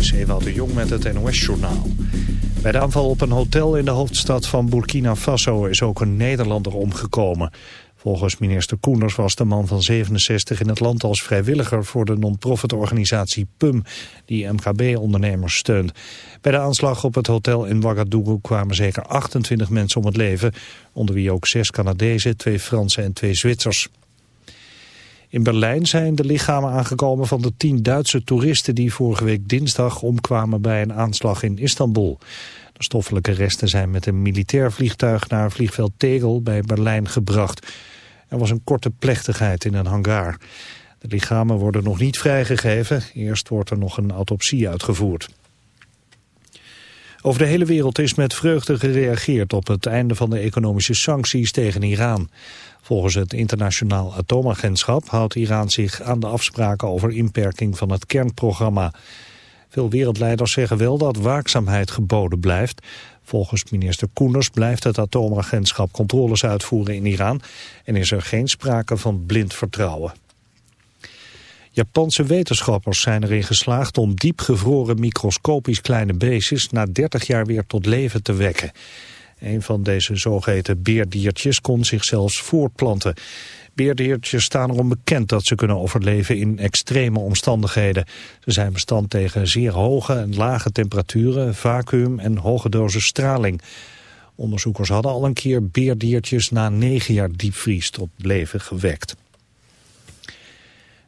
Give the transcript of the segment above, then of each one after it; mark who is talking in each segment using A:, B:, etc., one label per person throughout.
A: is de Jong met het NOS-journaal. Bij de aanval op een hotel in de hoofdstad van Burkina Faso is ook een Nederlander omgekomen. Volgens minister Koenders was de man van 67 in het land als vrijwilliger voor de non-profit organisatie PUM, die MKB-ondernemers steunt. Bij de aanslag op het hotel in Ouagadougou kwamen zeker 28 mensen om het leven, onder wie ook zes Canadezen, twee Fransen en twee Zwitsers. In Berlijn zijn de lichamen aangekomen van de tien Duitse toeristen die vorige week dinsdag omkwamen bij een aanslag in Istanbul. De stoffelijke resten zijn met een militair vliegtuig naar vliegveld Tegel bij Berlijn gebracht. Er was een korte plechtigheid in een hangar. De lichamen worden nog niet vrijgegeven. Eerst wordt er nog een autopsie uitgevoerd. Over de hele wereld is met vreugde gereageerd op het einde van de economische sancties tegen Iran. Volgens het internationaal atoomagentschap houdt Iran zich aan de afspraken over inperking van het kernprogramma. Veel wereldleiders zeggen wel dat waakzaamheid geboden blijft. Volgens minister Koenders blijft het atoomagentschap controles uitvoeren in Iran en is er geen sprake van blind vertrouwen. Japanse wetenschappers zijn erin geslaagd om diepgevroren microscopisch kleine beestjes na 30 jaar weer tot leven te wekken. Een van deze zogeheten beerdiertjes kon zich zelfs voortplanten. Beerdiertjes staan erom bekend dat ze kunnen overleven in extreme omstandigheden. Ze zijn bestand tegen zeer hoge en lage temperaturen, vacuüm en hoge dosis straling. Onderzoekers hadden al een keer beerdiertjes na negen jaar diepvries tot leven gewekt.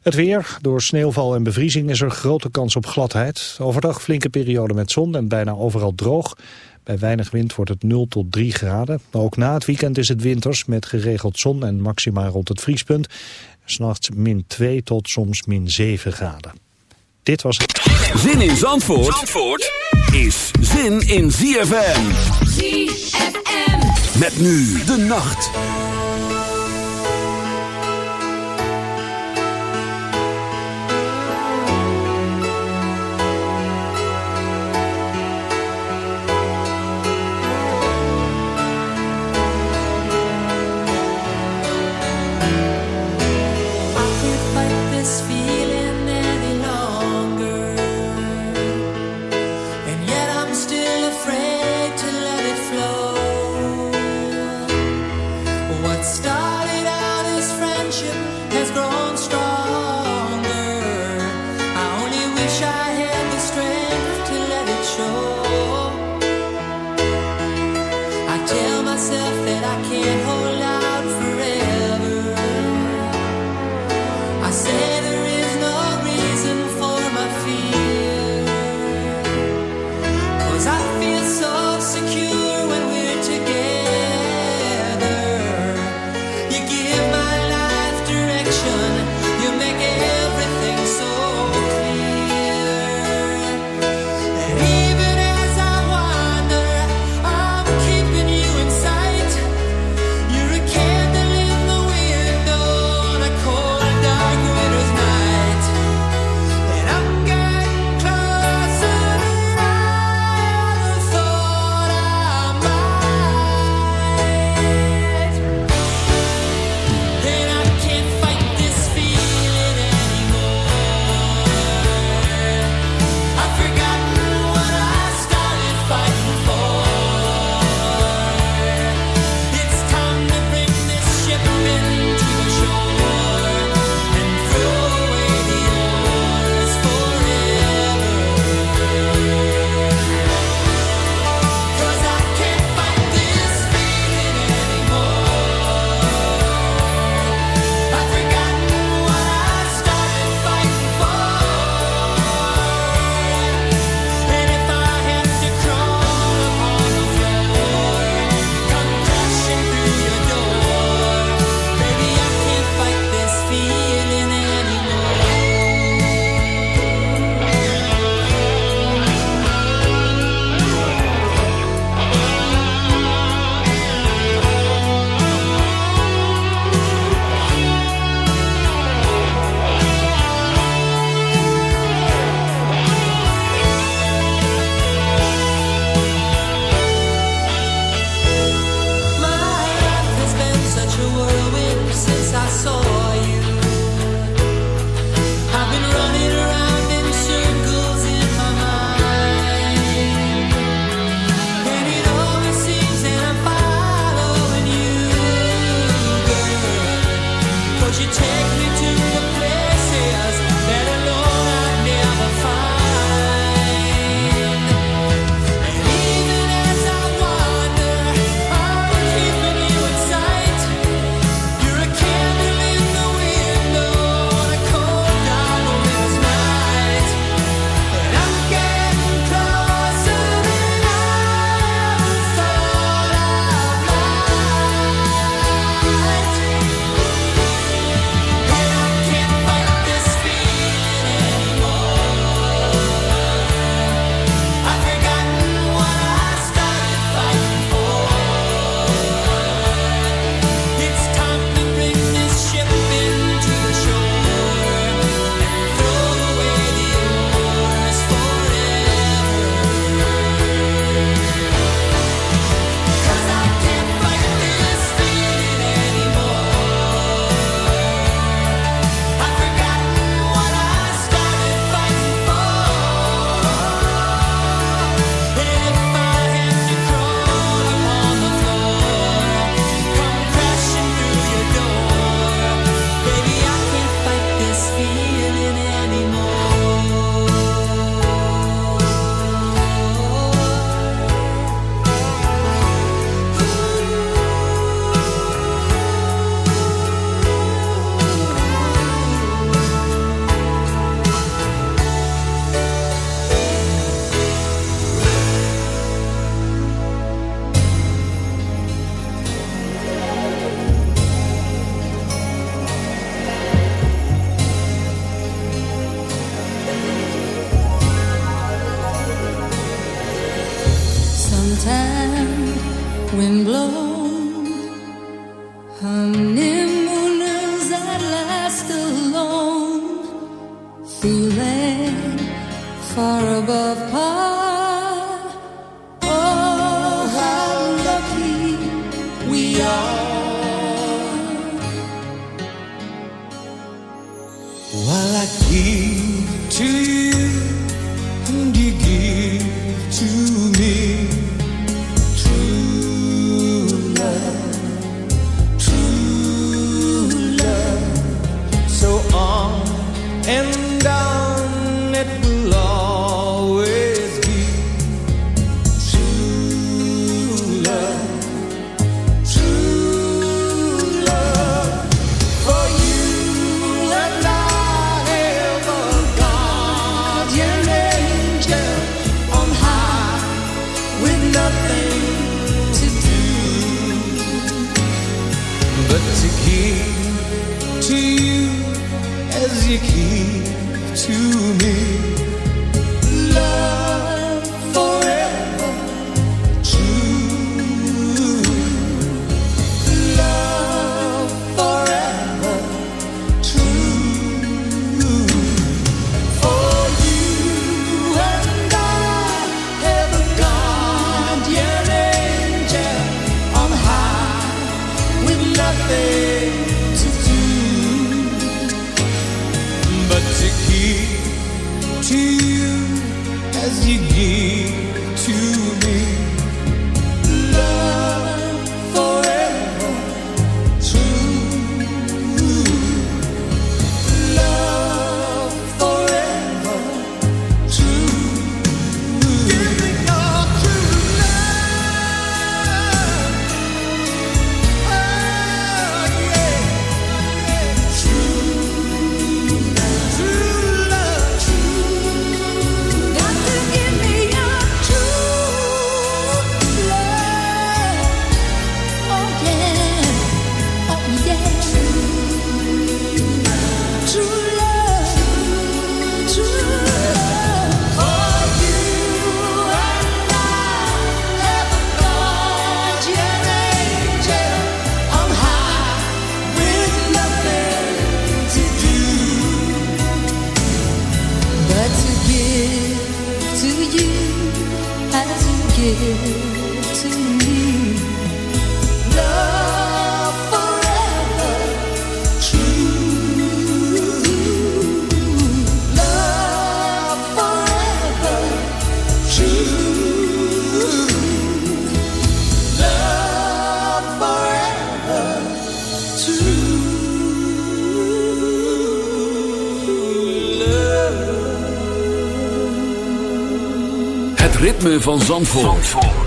A: Het weer. Door sneeuwval en bevriezing is er grote kans op gladheid. Overdag flinke periode met zon en bijna overal droog. Bij weinig wind wordt het 0 tot 3 graden. ook na het weekend is het winters met geregeld zon en maxima rond het vriespunt. S'nachts min 2 tot soms min 7 graden. Dit was het.
B: Zin in Zandvoort, Zandvoort is zin in ZFM. ZFM. Met nu de nacht.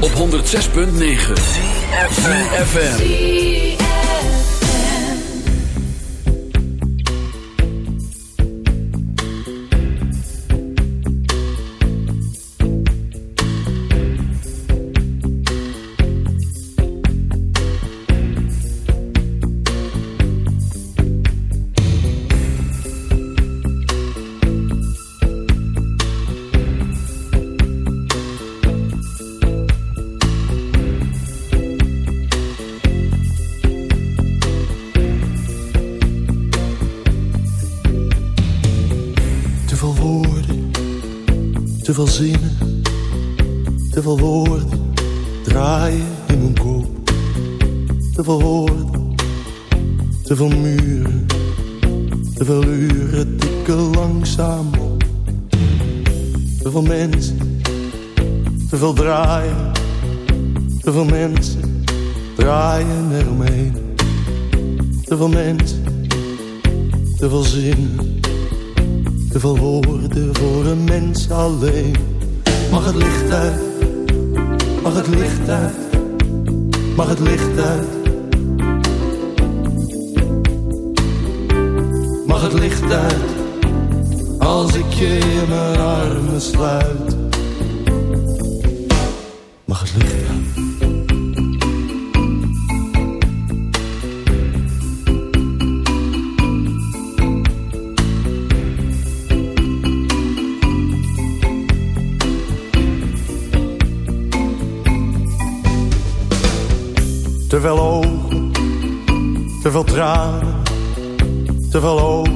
C: Op 106.9 Te veel mensen, te veel draaien. Te veel mensen, draaien eromheen. Te veel mensen, te veel zinnen. Te veel woorden voor een mens alleen. Mag het licht uit, mag het licht uit, mag het licht uit. Mag het licht uit als ik je in mijn armen sluit. Mag het licht aan? Te veel ogen, te veel tranen, te veel ogen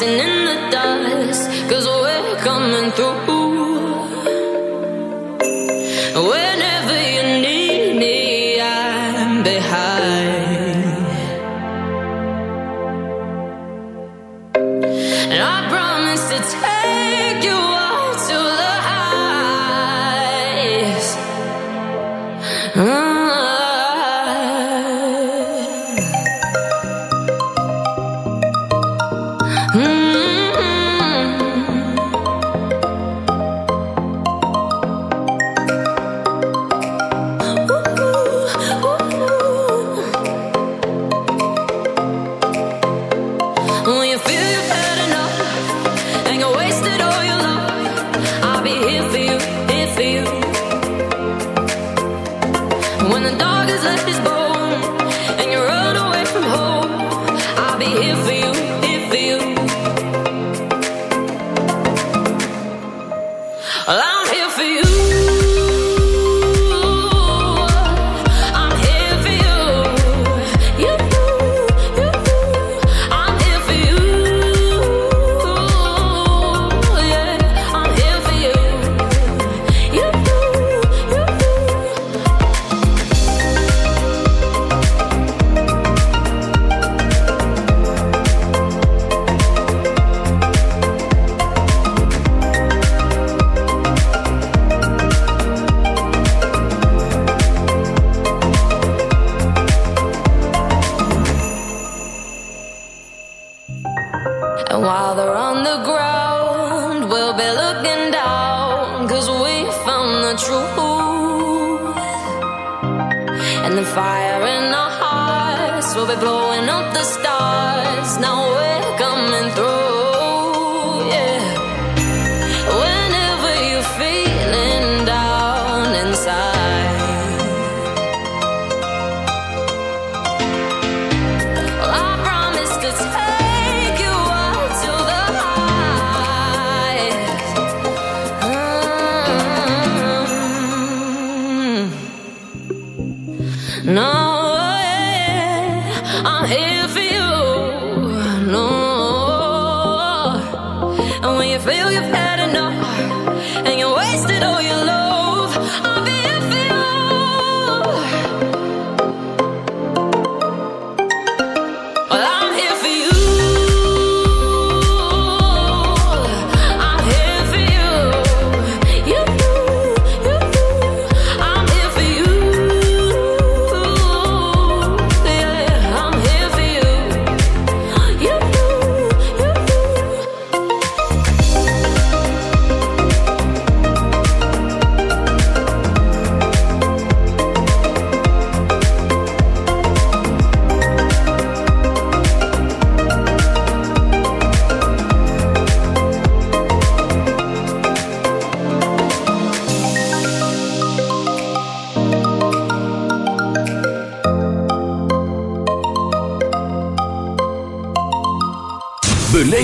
D: listening When the dog has left his bone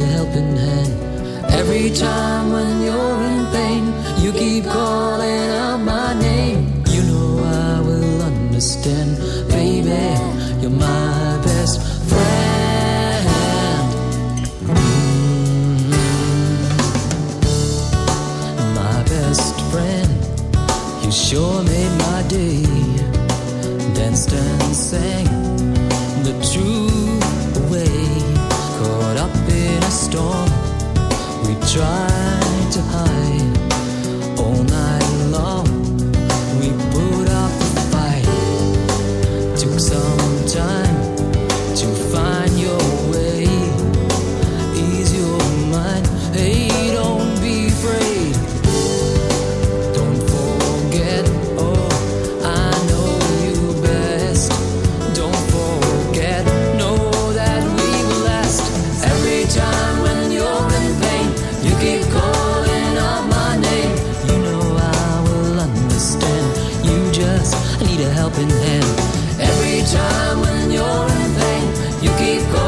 E: a helping hand. Every time when you're in pain, you keep calling out my name. You know I will understand, baby. You're my 转 hand. Every time when you're in pain, you keep going.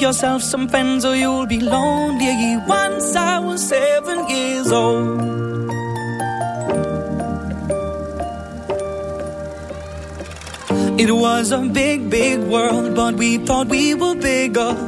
F: Yourself some friends or you'll be lonely. Once I was seven years old. It was a big, big world, but we thought we were bigger.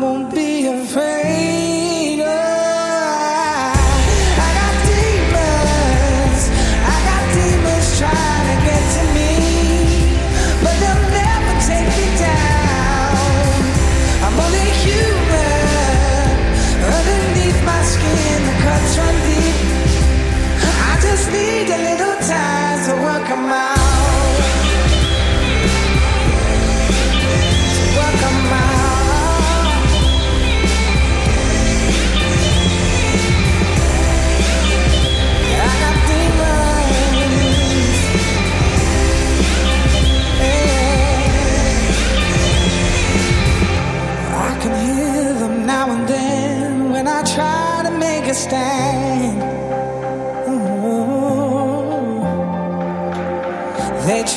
G: won't be afraid.